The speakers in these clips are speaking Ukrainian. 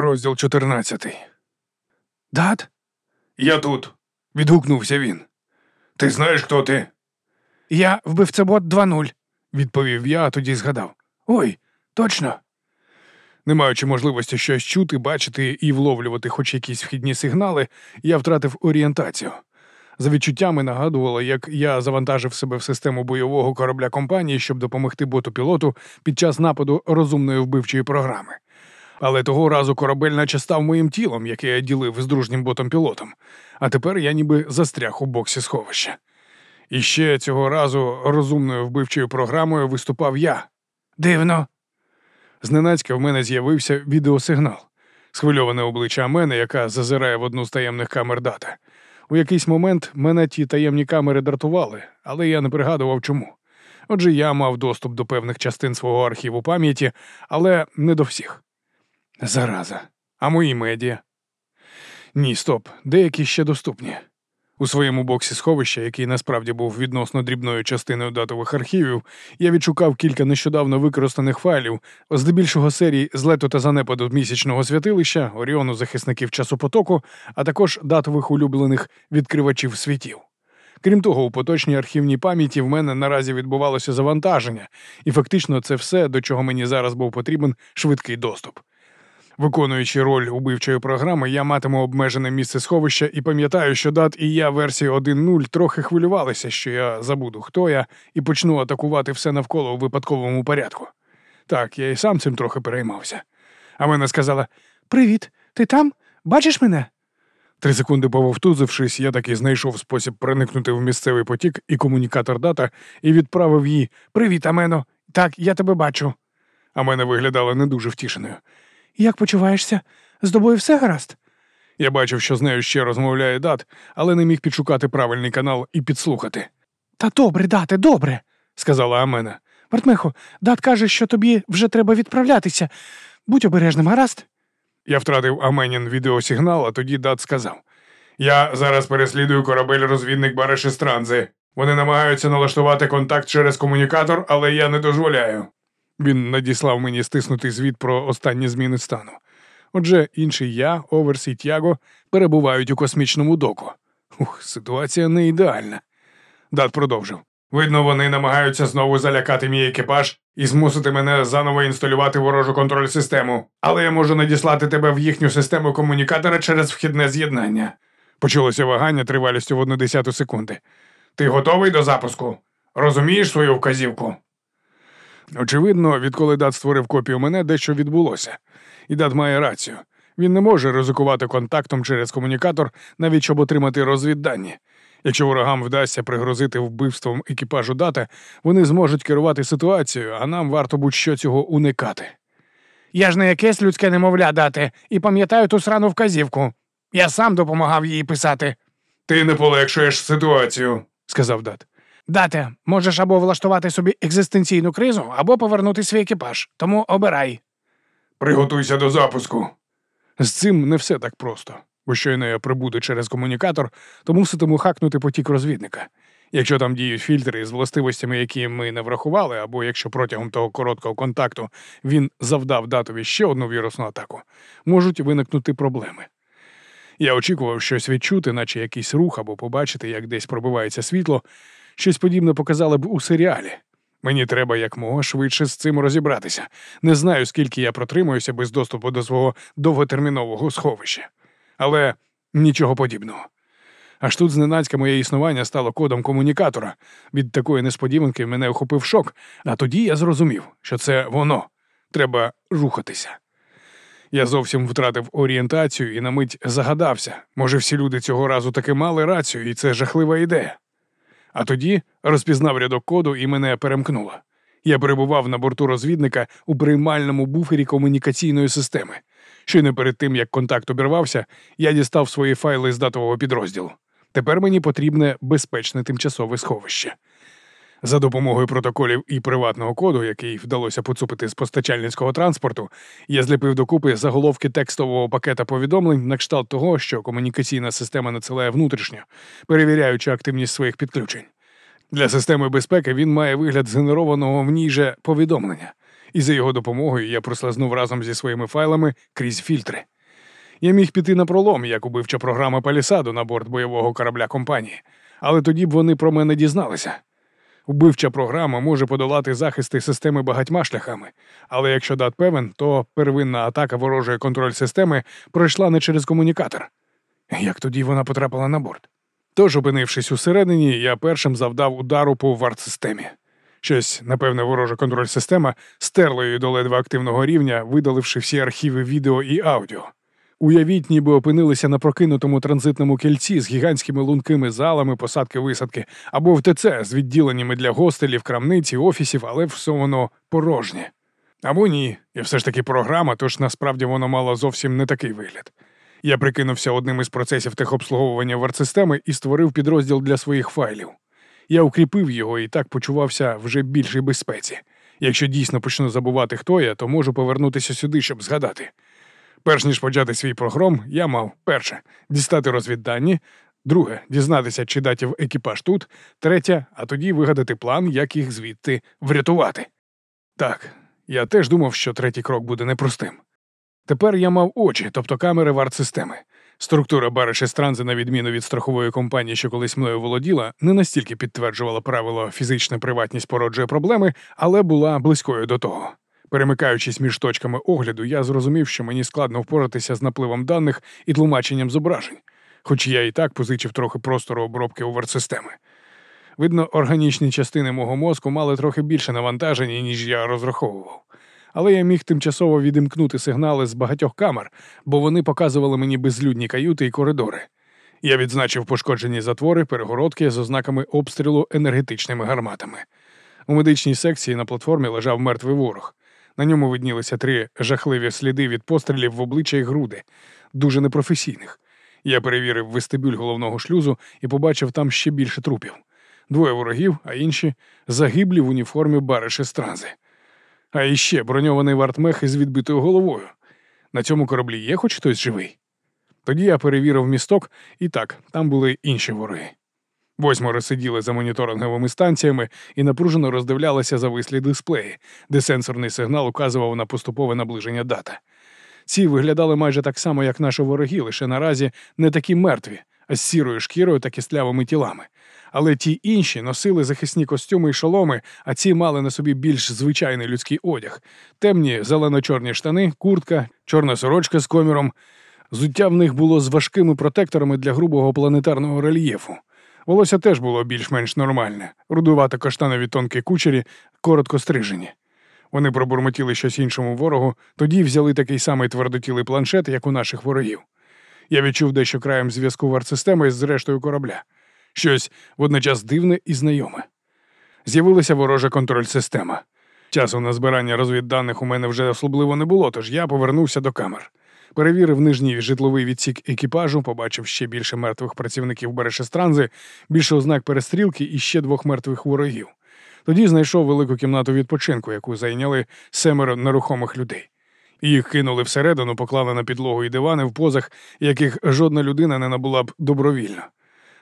Розділ 14. Дат? Я тут. відгукнувся він. Ти знаєш, хто ти? Я вбивцебот 2.0, відповів я, а тоді згадав. Ой, точно. Не маючи можливості щось чути, бачити і вловлювати хоч якісь вхідні сигнали, я втратив орієнтацію. За відчуттями нагадувало, як я завантажив себе в систему бойового корабля компанії, щоб допомогти боту пілоту під час нападу розумної вбивчої програми. Але того разу корабель наче став моїм тілом, яке я ділив з дружнім ботом-пілотом, а тепер я ніби застряг у боксі сховища. І ще цього разу розумною вбивчою програмою виступав я. Дивно. Зненацька в мене з'явився відеосигнал, схвильоване обличчя мене, яка зазирає в одну з таємних камер дата. У якийсь момент мене ті таємні камери дратували, але я не пригадував чому. Отже, я мав доступ до певних частин свого архіву пам'яті, але не до всіх. Зараза. А мої медіа? Ні, стоп, деякі ще доступні. У своєму боксі сховища, який насправді був відносно дрібною частиною датових архівів, я відшукав кілька нещодавно використаних файлів, здебільшого серій злету та занепаду місячного святилища, Оріону захисників часопотоку, а також датових улюблених відкривачів світів. Крім того, у поточній архівній пам'яті в мене наразі відбувалося завантаження, і фактично це все, до чого мені зараз був потрібен швидкий доступ. Виконуючи роль убивчої програми, я матиму обмежене місце сховища і пам'ятаю, що дат і я версії 1.0 трохи хвилювалися, що я забуду, хто я, і почну атакувати все навколо у випадковому порядку. Так, я і сам цим трохи переймався. А мене сказала: Привіт, ти там? Бачиш мене? Три секунди пововтузившись, я таки знайшов спосіб проникнути в місцевий потік і комунікатор дата і відправив їй Привіт, Амено! Так, я тебе бачу. А мене виглядала не дуже втішеною. Як почуваєшся? З тобою все гаразд? Я бачив, що з нею ще розмовляє дат, але не міг підшукати правильний канал і підслухати. Та добре, дате, добре, сказала Амена. Бартмехо, дат каже, що тобі вже треба відправлятися. Будь обережним, гаразд. Я втратив Аменін відеосигнал, а тоді дат сказав: Я зараз переслідую корабель-розвідник Барешестранзи. Вони намагаються налаштувати контакт через комунікатор, але я не дозволяю. Він надіслав мені стиснутий звіт про останні зміни стану. Отже, інший я, Оверс і Тяго перебувають у космічному доку. Ух, ситуація не ідеальна. Дат продовжив. Видно, вони намагаються знову залякати мій екіпаж і змусити мене заново інсталювати ворожу контроль систему, але я можу надіслати тебе в їхню систему комунікатора через вхідне з'єднання. Почулося вагання тривалістю в одну десяту секунди. Ти готовий до запуску? Розумієш свою вказівку? Очевидно, відколи дат створив копію мене, дещо відбулося. І дат має рацію. Він не може ризикувати контактом через комунікатор, навіть щоб отримати розвіддані. Якщо ворогам вдасться пригрозити вбивством екіпажу дата, вони зможуть керувати ситуацією, а нам варто будь-що цього уникати. Я ж не якесь людське немовля дати і пам'ятаю ту срану вказівку. Я сам допомагав її писати. Ти не полегшуєш ситуацію, сказав дат. Дате, можеш або влаштувати собі екзистенційну кризу, або повернути свій екіпаж. Тому обирай. Приготуйся до запуску. З цим не все так просто, бо щойно я прибуду через комунікатор, то муситиму хакнути потік розвідника. Якщо там діють фільтри з властивостями, які ми не врахували, або якщо протягом того короткого контакту він завдав датові ще одну вірусну атаку, можуть виникнути проблеми. Я очікував щось відчути, наче якийсь рух або побачити, як десь пробивається світло, Щось подібне показали б у серіалі. Мені треба якмога швидше з цим розібратися. Не знаю, скільки я протримуюся без доступу до свого довготермінового сховища. Але нічого подібного. Аж тут зненацька моє існування стало кодом комунікатора. Від такої несподіванки мене охопив шок, а тоді я зрозумів, що це воно. Треба рухатися. Я зовсім втратив орієнтацію і на мить загадався. Може, всі люди цього разу таки мали рацію, і це жахлива ідея. А тоді розпізнав рядок коду і мене перемкнуло. Я перебував на борту розвідника у приймальному буфері комунікаційної системи. Щойно перед тим, як контакт обірвався, я дістав свої файли з датового підрозділу. Тепер мені потрібне безпечне тимчасове сховище. За допомогою протоколів і приватного коду, який вдалося поцупити з постачальницького транспорту, я зліпив докупи заголовки текстового пакета повідомлень на кшталт того, що комунікаційна система надсилає внутрішньо, перевіряючи активність своїх підключень. Для системи безпеки він має вигляд згенерованого в ній же повідомлення, і за його допомогою я прослизнув разом зі своїми файлами крізь фільтри. Я міг піти на пролом, як убивча програма Палісаду на борт бойового корабля компанії, але тоді б вони про мене дізналися. Убивча програма може подолати захисти системи багатьма шляхами, але якщо дат певен, то первинна атака ворожої контроль системи пройшла не через комунікатор. Як тоді вона потрапила на борт? Тож, опинившись усередині, я першим завдав удару по варт-системі. Щось, напевне, ворожа контроль система стерла її до ледве активного рівня, видаливши всі архіви відео і аудіо. Уявіть, ніби опинилися на прокинутому транзитному кільці з гігантськими лункими залами посадки-висадки або в ТЦ з відділеннями для гостелів, крамниці, офісів, але все воно порожнє. Або ні, і все ж таки програма, тож насправді воно мало зовсім не такий вигляд. Я прикинувся одним із процесів техобслуговування вартсистеми і створив підрозділ для своїх файлів. Я укріпив його і так почувався вже більшій безпеці. Якщо дійсно почну забувати, хто я, то можу повернутися сюди, щоб згадати. Перш ніж почати свій прогром, я мав перше дістати розвіддані, друге дізнатися, чи датів екіпаж тут, третє, а тоді вигадати план, як їх звідти врятувати. Так, я теж думав, що третій крок буде непростим. Тепер я мав очі, тобто камери варт-системи. Структура Бариші Странзи, на відміну від страхової компанії, що колись мною володіла, не настільки підтверджувала правило фізична приватність породжує проблеми, але була близькою до того. Перемикаючись між точками огляду, я зрозумів, що мені складно впоратися з напливом даних і тлумаченням зображень, хоч я і так позичив трохи простору обробки у вартсистеми. Видно, органічні частини мого мозку мали трохи більше навантаження, ніж я розраховував. Але я міг тимчасово відімкнути сигнали з багатьох камер, бо вони показували мені безлюдні каюти і коридори. Я відзначив пошкоджені затвори, перегородки з ознаками обстрілу енергетичними гарматами. У медичній секції на платформі лежав мертвий ворог. На ньому виднілися три жахливі сліди від пострілів в обличчя й груди, дуже непрофесійних. Я перевірив вестибюль головного шлюзу і побачив там ще більше трупів. Двоє ворогів, а інші загиблі в уніформі бариші странзи. А іще броньований вартмех із відбитою головою. На цьому кораблі є хоч хтось живий. Тоді я перевірив місток, і так, там були інші вороги. Восьмеро сиділи за моніторинговими станціями і напружено роздивлялися завислі дисплеї, де сенсорний сигнал указував на поступове наближення дата. Ці виглядали майже так само, як наші вороги, лише наразі не такі мертві, а з сірою шкірою та кістлявими тілами. Але ті інші носили захисні костюми й шоломи, а ці мали на собі більш звичайний людський одяг: темні зелено-чорні штани, куртка, чорна сорочка з коміром. Зуття в них було з важкими протекторами для грубого планетарного рельєфу. Волосся теж було більш-менш нормальне, рудувато каштанові тонкі кучері, коротко стрижені. Вони пробурмотіли щось іншому ворогу, тоді взяли такий самий твердотілий планшет, як у наших ворогів. Я відчув дещо краєм зв'язку вартсистеми з рештою корабля. Щось водночас дивне і знайоме. З'явилася ворожа контроль-система. Часу на збирання розвідданих у мене вже особливо не було, тож я повернувся до камер. Перевірив нижній житловий відсік екіпажу, побачив ще більше мертвих працівників Берешестранзи, більше ознак перестрілки і ще двох мертвих ворогів. Тоді знайшов велику кімнату відпочинку, яку зайняли семеро нерухомих людей. Їх кинули всередину, поклали на підлогу і дивани в позах, яких жодна людина не набула б добровільно.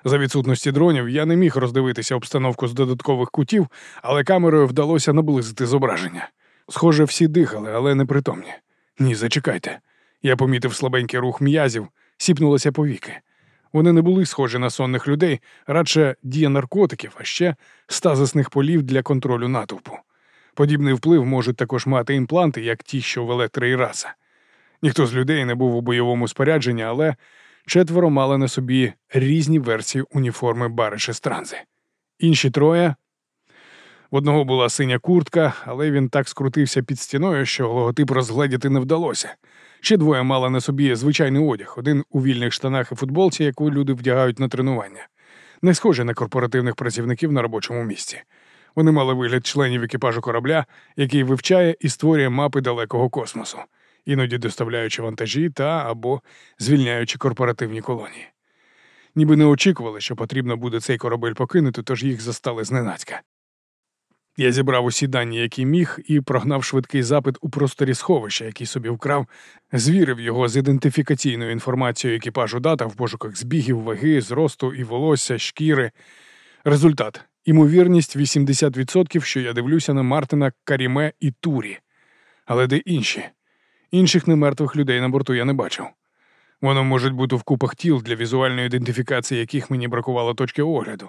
За відсутності дронів я не міг роздивитися обстановку з додаткових кутів, але камерою вдалося наблизити зображення. Схоже, всі дихали, але непритомні. Ні, зачекайте. Я помітив слабенький рух м'язів, сіпнулося повіки. Вони не були схожі на сонних людей, радше дія наркотиків, а ще стазисних полів для контролю натовпу. Подібний вплив можуть також мати імпланти, як ті, що в електри і. Ніхто з людей не був у бойовому спорядженні, але четверо мали на собі різні версії уніформи Бариші Странзи. Інші троє. В одного була синя куртка, але він так скрутився під стіною, що логотип розгледіти не вдалося. Ще двоє мали на собі звичайний одяг, один у вільних штанах і футболці, яку люди вдягають на тренування, не схожі на корпоративних працівників на робочому місці. Вони мали вигляд членів екіпажу корабля, який вивчає і створює мапи далекого космосу, іноді доставляючи вантажі та або звільняючи корпоративні колонії. Ніби не очікували, що потрібно буде цей корабель покинути, тож їх застали зненацька. Я зібрав усі дані, які міг, і прогнав швидкий запит у просторі сховища, який собі вкрав, звірив його з ідентифікаційною інформацією екіпажу дата в пошуках збігів, ваги, зросту і волосся, шкіри. Результат імовірність 80%, що я дивлюся на Мартина, Каріме і Турі. Але де інші? Інших немертвих людей на борту я не бачив. Воно може бути в купах тіл для візуальної ідентифікації, яких мені бракувало точки огляду.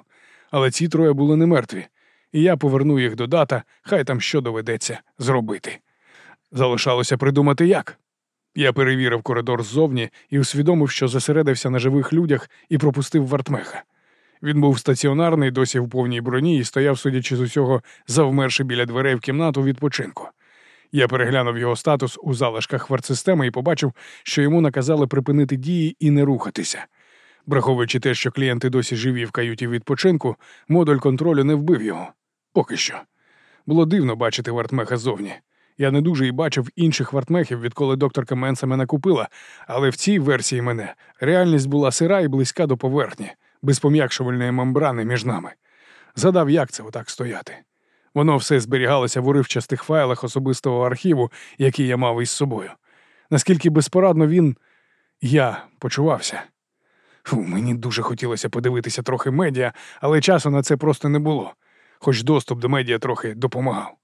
Але ці троє були не мертві, і я поверну їх до дата, хай там що доведеться зробити. Залишалося придумати як. Я перевірив коридор ззовні і усвідомив, що зосередився на живих людях і пропустив вартмеха. Він був стаціонарний, досі в повній броні, і стояв, судячи з усього, завмерши біля дверей в кімнату відпочинку. Я переглянув його статус у залишках вартсистеми і побачив, що йому наказали припинити дії і не рухатися. Враховуючи те, що клієнти досі живі в каюті відпочинку, модуль контролю не вбив його. Поки що. Було дивно бачити вартмеха ззовні. Я не дуже і бачив інших вартмехів, відколи докторка Менса мене купила, але в цій версії мене реальність була сира і близька до поверхні, без пом'якшувальної мембрани між нами. Задав, як це отак стояти. Воно все зберігалося в уривчастих файлах особистого архіву, який я мав із собою. Наскільки безпорадно він, я почувався. Фу, мені дуже хотілося подивитися трохи медіа, але часу на це просто не було, хоч доступ до медіа трохи допомагав.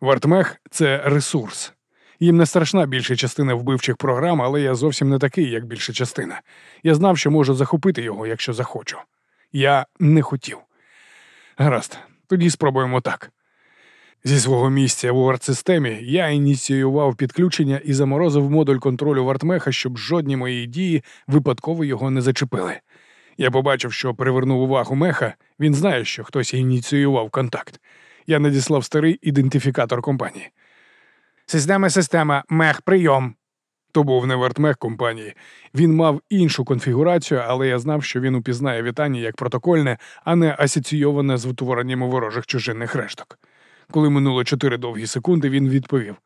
Вартмех це ресурс. Їм не страшна більша частина вбивчих програм, але я зовсім не такий, як більша частина. Я знав, що можу захопити його, якщо захочу. Я не хотів. Гаразд, тоді спробуємо так. Зі свого місця в УАРТ-системі я ініціював підключення і заморозив модуль контролю вартмеха, щоб жодні мої дії випадково його не зачепили. Я побачив, що привернув увагу меха, він знає, що хтось ініціював контакт. Я надіслав старий ідентифікатор компанії. Система система, мех, прийом. То був не вартмех компанії. Він мав іншу конфігурацію, але я знав, що він упізнає вітання як протокольне, а не асоційоване з утворенням ворожих чужинних решток. Коли минуло чотири довгі секунди, він відповів: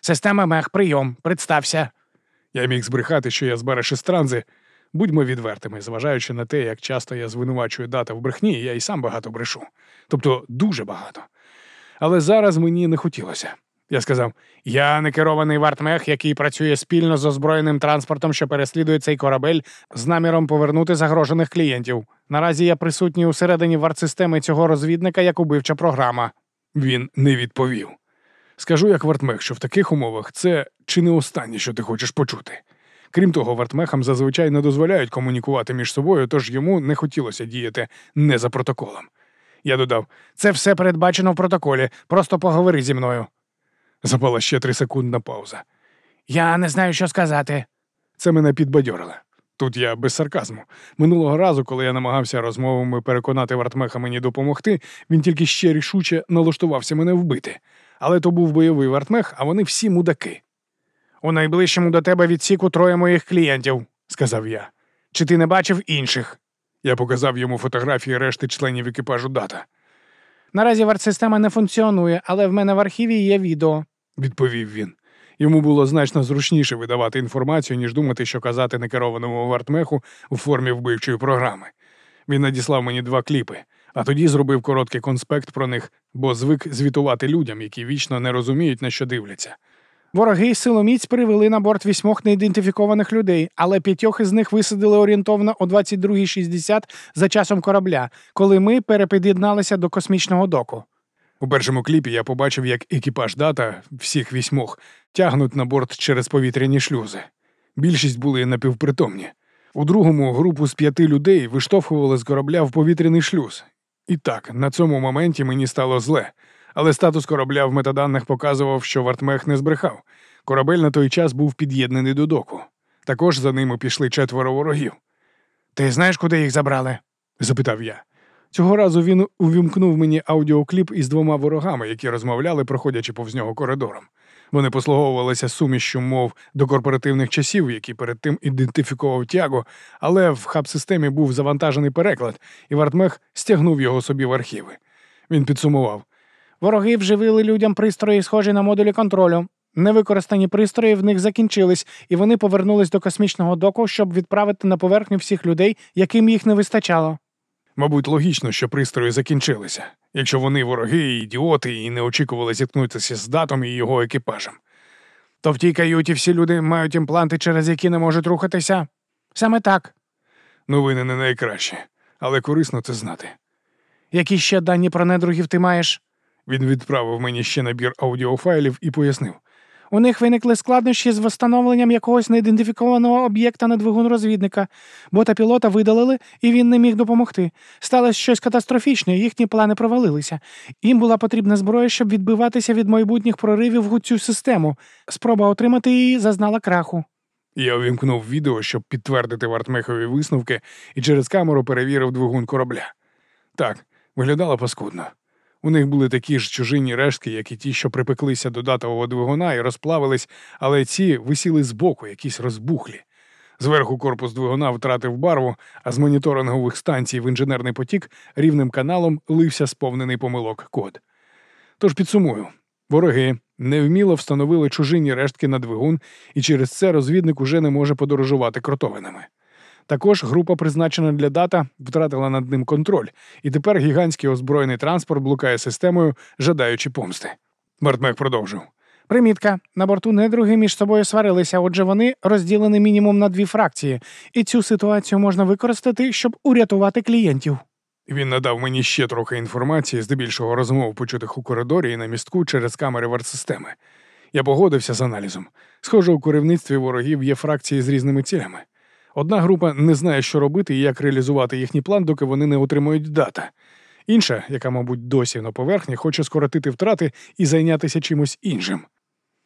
Система мех, прийом, представся. Я міг збрехати, що я з Барашистранзи. Будьмо відвертими, зважаючи на те, як часто я звинувачую дата в брехні, я і сам багато брешу. Тобто дуже багато. Але зараз мені не хотілося. Я сказав: Я не керований вартмех, який працює спільно з озброєним транспортом, що переслідує цей корабель з наміром повернути загрожених клієнтів. Наразі я присутній усередині вартсистеми цього розвідника як убивча програма. Він не відповів. Скажу як вартмех, що в таких умовах це чи не останнє, що ти хочеш почути. Крім того, вартмехам зазвичай не дозволяють комунікувати між собою, тож йому не хотілося діяти не за протоколом. Я додав: це все передбачено в протоколі, просто поговори зі мною. Запала ще трисекундна пауза. Я не знаю, що сказати. Це мене підбадьорило. Тут я без сарказму. Минулого разу, коли я намагався розмовами переконати Вартмеха мені допомогти, він тільки ще рішуче налаштувався мене вбити. Але то був бойовий Вартмех, а вони всі мудаки. У найближчому до тебе відсіку троє моїх клієнтів, сказав я. Чи ти не бачив інших? Я показав йому фотографії решти членів екіпажу дата. Наразі вартсистема не функціонує, але в мене в архіві є відео, відповів він. Йому було значно зручніше видавати інформацію, ніж думати, що казати некерованому вартмеху у формі вбивчої програми. Він надіслав мені два кліпи, а тоді зробив короткий конспект про них, бо звик звітувати людям, які вічно не розуміють, на що дивляться. Вороги силоміць привели на борт вісьмох неідентифікованих людей, але п'ятьох із них висадили орієнтовно о 22.60 за часом корабля, коли ми перепід'єдналися до космічного доку. У першому кліпі я побачив, як екіпаж дата всіх вісьмох тягнуть на борт через повітряні шлюзи. Більшість були напівпритомні. У другому групу з п'яти людей виштовхували з корабля в повітряний шлюз. І так, на цьому моменті мені стало зле, але статус корабля в метаданних показував, що Вартмех не збрехав. Корабель на той час був під'єднаний до доку. Також за ними пішли четверо ворогів. Ти знаєш, куди їх забрали? запитав я. Цього разу він увімкнув мені аудіокліп із двома ворогами, які розмовляли, проходячи повз нього коридором. Вони послуговувалися сумішчю мов до корпоративних часів, які перед тим ідентифікував Тяго, але в хаб-системі був завантажений переклад, і Вартмех стягнув його собі в архіви. Він підсумував: Вороги вживили людям пристрої, схожі на модулі контролю. Невикористані пристрої в них закінчились, і вони повернулись до космічного доку, щоб відправити на поверхню всіх людей, яким їх не вистачало. Мабуть, логічно, що пристрої закінчилися, якщо вони вороги, і ідіоти і не очікували зіткнутися з датом і його екіпажем. То в тій каюті всі люди мають імпланти, через які не можуть рухатися. Саме так. Новини не найкращі, але корисно це знати. Які ще дані про недругів ти маєш? Він відправив мені ще набір аудіофайлів і пояснив. У них виникли складнощі з встановленням якогось неідентифікованого об'єкта на двигун розвідника. Бота пілота видалили, і він не міг допомогти. Сталося щось катастрофічне, їхні плани провалилися. Їм була потрібна зброя, щоб відбиватися від майбутніх проривів у цю систему. Спроба отримати її зазнала краху. Я увімкнув відео, щоб підтвердити Вартмехові висновки, і через камеру перевірив двигун корабля. Так, виглядало паскудно. У них були такі ж чужинні рештки, як і ті, що припеклися до датового двигуна і розплавились, але ці висіли збоку, якісь розбухлі. Зверху корпус двигуна втратив барву, а з моніторингових станцій в інженерний потік рівним каналом лився сповнений помилок код. Тож підсумую, вороги невміло встановили чужинні рештки на двигун, і через це розвідник уже не може подорожувати кротовинами. Також група, призначена для дата, втратила над ним контроль, і тепер гігантський озброєний транспорт блукає системою, жадаючи помсти. Мартмек продовжив. Примітка. На борту недруги між собою сварилися, отже, вони розділені мінімум на дві фракції, і цю ситуацію можна використати, щоб урятувати клієнтів. Він надав мені ще трохи інформації, здебільшого розмов, почутих у коридорі і на містку через камери вартсистеми. Я погодився з аналізом. Схоже, у керівництві ворогів є фракції з різними цілями. Одна група не знає, що робити і як реалізувати їхній план, доки вони не отримують дата. Інша, яка, мабуть, досі на поверхні, хоче скоротити втрати і зайнятися чимось іншим.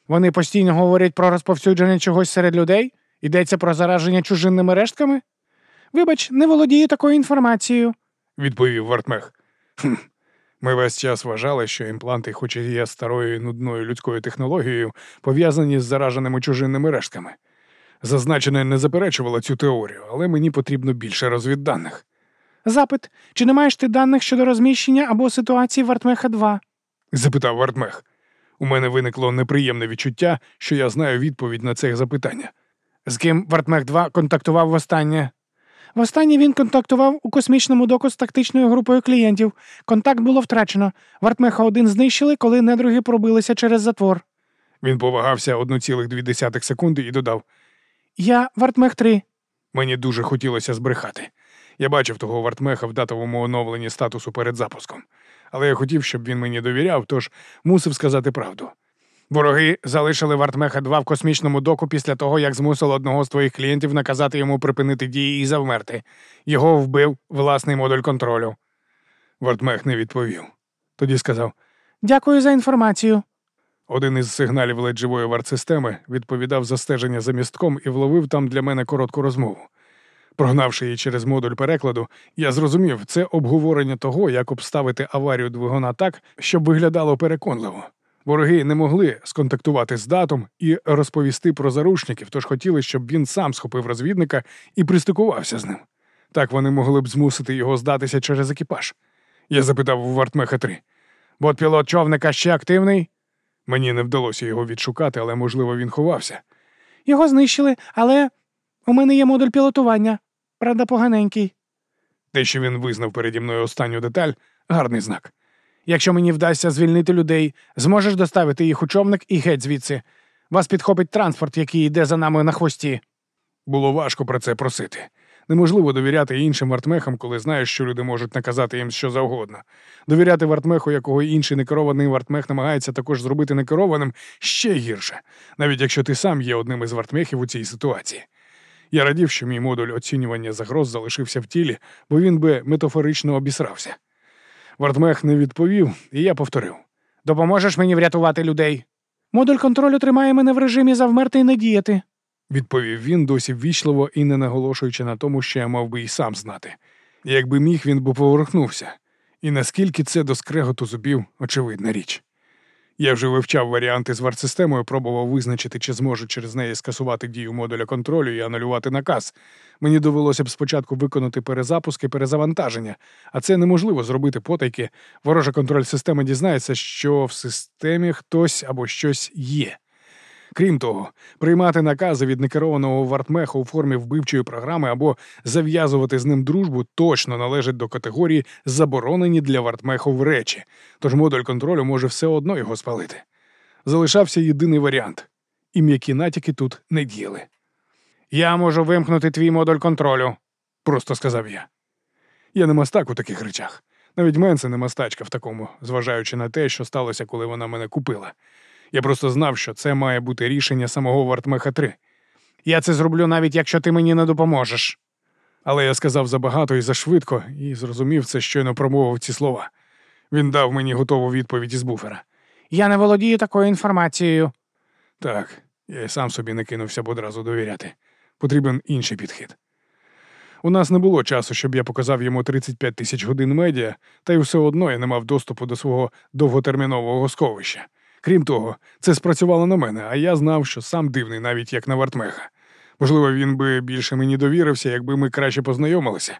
Вони постійно говорять про розповсюдження чогось серед людей? Йдеться про зараження чужинними рештками? Вибач, не володію такою інформацією, відповів Вартмех. «Хм, Ми весь час вважали, що імпланти, хоч і є старою нудною людською технологією, пов'язані з зараженими чужинними рештками. Зазначене не заперечувало цю теорію, але мені потрібно більше розвідданих. Запит: чи не маєш ти даних щодо розміщення або ситуації Вартмеха 2? запитав Вартмех. У мене виникло неприємне відчуття, що я знаю відповідь на це запитання. З ким Вартмех 2 контактував востаннє? Востаннє він контактував у космічному доку з тактичною групою клієнтів. Контакт було втрачено. Вартмеха 1 знищили, коли недруги пробилися через затвор. Він повагався 1,2 секунди і додав: Я Вартмех 3. Мені дуже хотілося збрехати. Я бачив того Вартмеха в датовому оновленні статусу перед запуском, але я хотів, щоб він мені довіряв, тож мусив сказати правду. Вороги залишили Вартмеха 2 в космічному доку після того, як змусили одного з твоїх клієнтів наказати йому припинити дії і завмерти. Його вбив власний модуль контролю. Вартмех не відповів. Тоді сказав: Дякую за інформацію. Один із сигналів ледь живої вартсистеми відповідав за стеження за містком і вловив там для мене коротку розмову. Прогнавши її через модуль перекладу, я зрозумів, це обговорення того, як обставити аварію двигуна так, щоб виглядало переконливо. Вороги не могли сконтактувати з датом і розповісти про заручників, тож хотіли, щоб він сам схопив розвідника і пристикувався з ним. Так вони могли б змусити його здатися через екіпаж. Я запитав у Вартмеха 3. Бот пілот човника ще активний? Мені не вдалося його відшукати, але, можливо, він ховався. Його знищили, але у мене є модуль пілотування. Правда, поганенький. Те, що він визнав переді мною останню деталь, гарний знак. Якщо мені вдасться звільнити людей, зможеш доставити їх у човник і геть звідси. Вас підхопить транспорт, який йде за нами на хвості. Було важко про це просити. Неможливо довіряти іншим вартмехам, коли знаєш, що люди можуть наказати їм що завгодно. Довіряти вартмеху, якого інший некерований вартмех намагається також зробити некерованим, ще гірше, навіть якщо ти сам є одним із вартмехів у цій ситуації. Я радів, що мій модуль оцінювання загроз залишився в тілі, бо він би метафорично обісрався. Вартмех не відповів, і я повторив: Допоможеш мені врятувати людей? Модуль контролю тримає мене в режимі завмерти і не діяти, відповів він досі ввічливо і не наголошуючи на тому, що я мав би й сам знати. Якби міг, він би поворухнувся, і наскільки це до скреготу зубів, очевидна річ. Я вже вивчав варіанти з варт-системою, пробував визначити, чи зможу через неї скасувати дію модуля контролю і анулювати наказ. Мені довелося б спочатку виконати перезапуск і перезавантаження, а це неможливо зробити потайки. Ворожа контроль системи дізнається, що в системі хтось або щось є. Крім того, приймати накази від некерованого вартмеха у формі вбивчої програми або зав'язувати з ним дружбу точно належить до категорії заборонені для вартмехов речі, тож модуль контролю може все одно його спалити. Залишався єдиний варіант, і м'які натяки тут не діяли. Я можу вимкнути твій модуль контролю, просто сказав я. Я не мастак у таких речах. Навіть Менце не мастачка в такому, зважаючи на те, що сталося, коли вона мене купила. Я просто знав, що це має бути рішення самого Вартмеха 3. Я це зроблю навіть якщо ти мені не допоможеш. Але я сказав забагато і зашвидко, і зрозумів це, щойно промовив ці слова. Він дав мені готову відповідь із буфера. Я не володію такою інформацією. Так, я й сам собі не кинувся б одразу довіряти. Потрібен інший підхід. У нас не було часу, щоб я показав йому 35 тисяч годин медіа, та й все одно я не мав доступу до свого довготермінового сховища. Крім того, це спрацювало на мене, а я знав, що сам дивний, навіть як на Вартмеха. Можливо, він би більше мені довірився, якби ми краще познайомилися.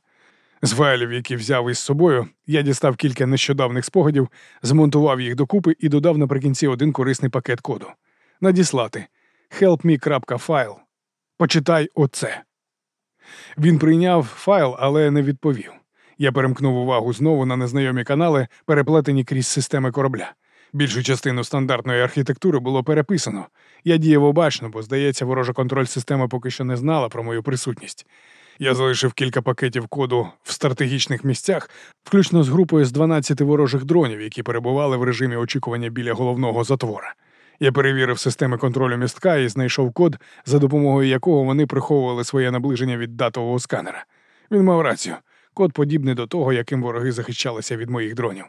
З файлів, які взяв із собою, я дістав кілька нещодавних спогадів, змонтував їх докупи і додав наприкінці один корисний пакет коду. Надіслати helpme.file. Почитай оце. Він прийняв файл, але не відповів. Я перемкнув увагу знову на незнайомі канали, переплетені крізь системи корабля. Більшу частину стандартної архітектури було переписано. Я діяв обачно, бо, здається, ворожа контроль система поки що не знала про мою присутність. Я залишив кілька пакетів коду в стратегічних місцях, включно з групою з 12 ворожих дронів, які перебували в режимі очікування біля головного затвора. Я перевірив системи контролю містка і знайшов код, за допомогою якого вони приховували своє наближення від датового сканера. Він мав рацію. Код подібний до того, яким вороги захищалися від моїх дронів.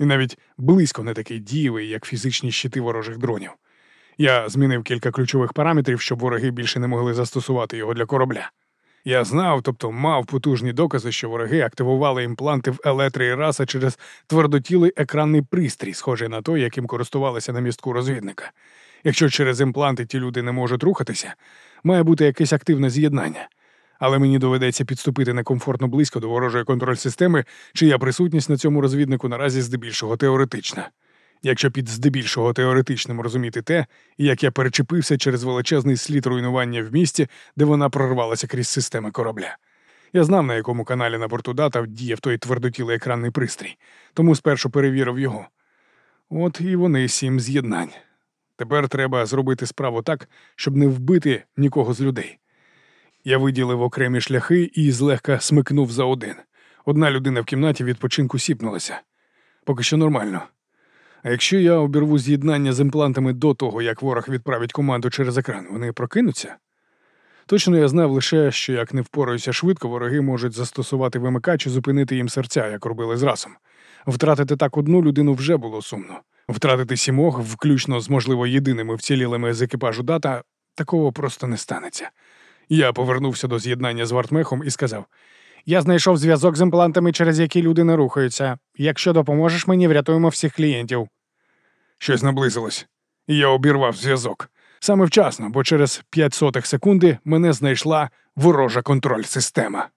І навіть близько не такий дієвий, як фізичні щити ворожих дронів. Я змінив кілька ключових параметрів, щоб вороги більше не могли застосувати його для корабля. Я знав, тобто мав потужні докази, що вороги активували імпланти в елетри і раса через твердотілий екранний пристрій, схожий на той, яким користувалися на містку розвідника. Якщо через імпланти ті люди не можуть рухатися, має бути якесь активне з'єднання. Але мені доведеться підступити некомфортно близько до ворожої контроль системи, чия присутність на цьому розвіднику наразі здебільшого теоретична. Якщо під здебільшого теоретичним розуміти те, як я перечепився через величезний слід руйнування в місті, де вона прорвалася крізь системи корабля. Я знав, на якому каналі на борту дата діяв той твердотілий екранний пристрій, тому спершу перевірив його. От і вони сім з'єднань. Тепер треба зробити справу так, щоб не вбити нікого з людей. Я виділив окремі шляхи і злегка смикнув за один. Одна людина в кімнаті відпочинку сіпнулася. Поки що нормально. А якщо я обірву з'єднання з імплантами до того, як ворог відправить команду через екран, вони прокинуться? Точно я знав лише, що як не впораюся швидко, вороги можуть застосувати вимикач і зупинити їм серця, як робили з расом. Втратити так одну людину вже було сумно. Втратити сімох, включно з, можливо, єдиними вцілілими з екіпажу дата, такого просто не станеться. Я повернувся до з'єднання з Вартмехом і сказав: Я знайшов зв'язок з імплантами, через які люди не рухаються. Якщо допоможеш мені, врятуємо всіх клієнтів. Щось наблизилось, я обірвав зв'язок. Саме вчасно, бо через п'ять сотих секунди мене знайшла ворожа контроль система.